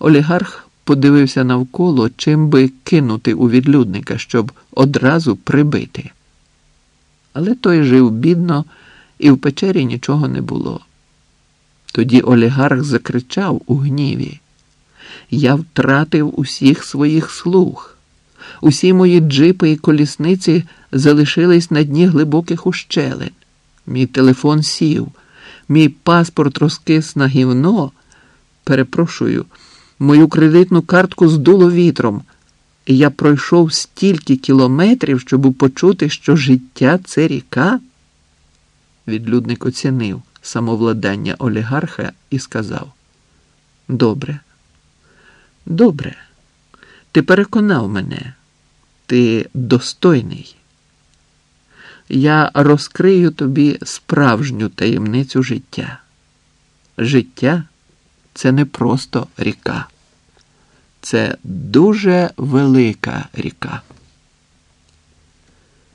Олігарх подивився навколо, чим би кинути у відлюдника, щоб одразу прибити. Але той жив бідно, і в печері нічого не було. Тоді олігарх закричав у гніві. Я втратив усіх своїх слуг. Усі мої джипи і колісниці залишились на дні глибоких ущелин. Мій телефон сів, мій паспорт розкис на гівно. Перепрошую, мою кредитну картку здуло вітром, і я пройшов стільки кілометрів, щоб почути, що життя це ріка. Відлюдник оцінив самовладання олігарха і сказав: Добре, добре, ти переконав мене, ти достойний. Я розкрию тобі справжню таємницю життя. Життя це не просто ріка, це дуже велика ріка.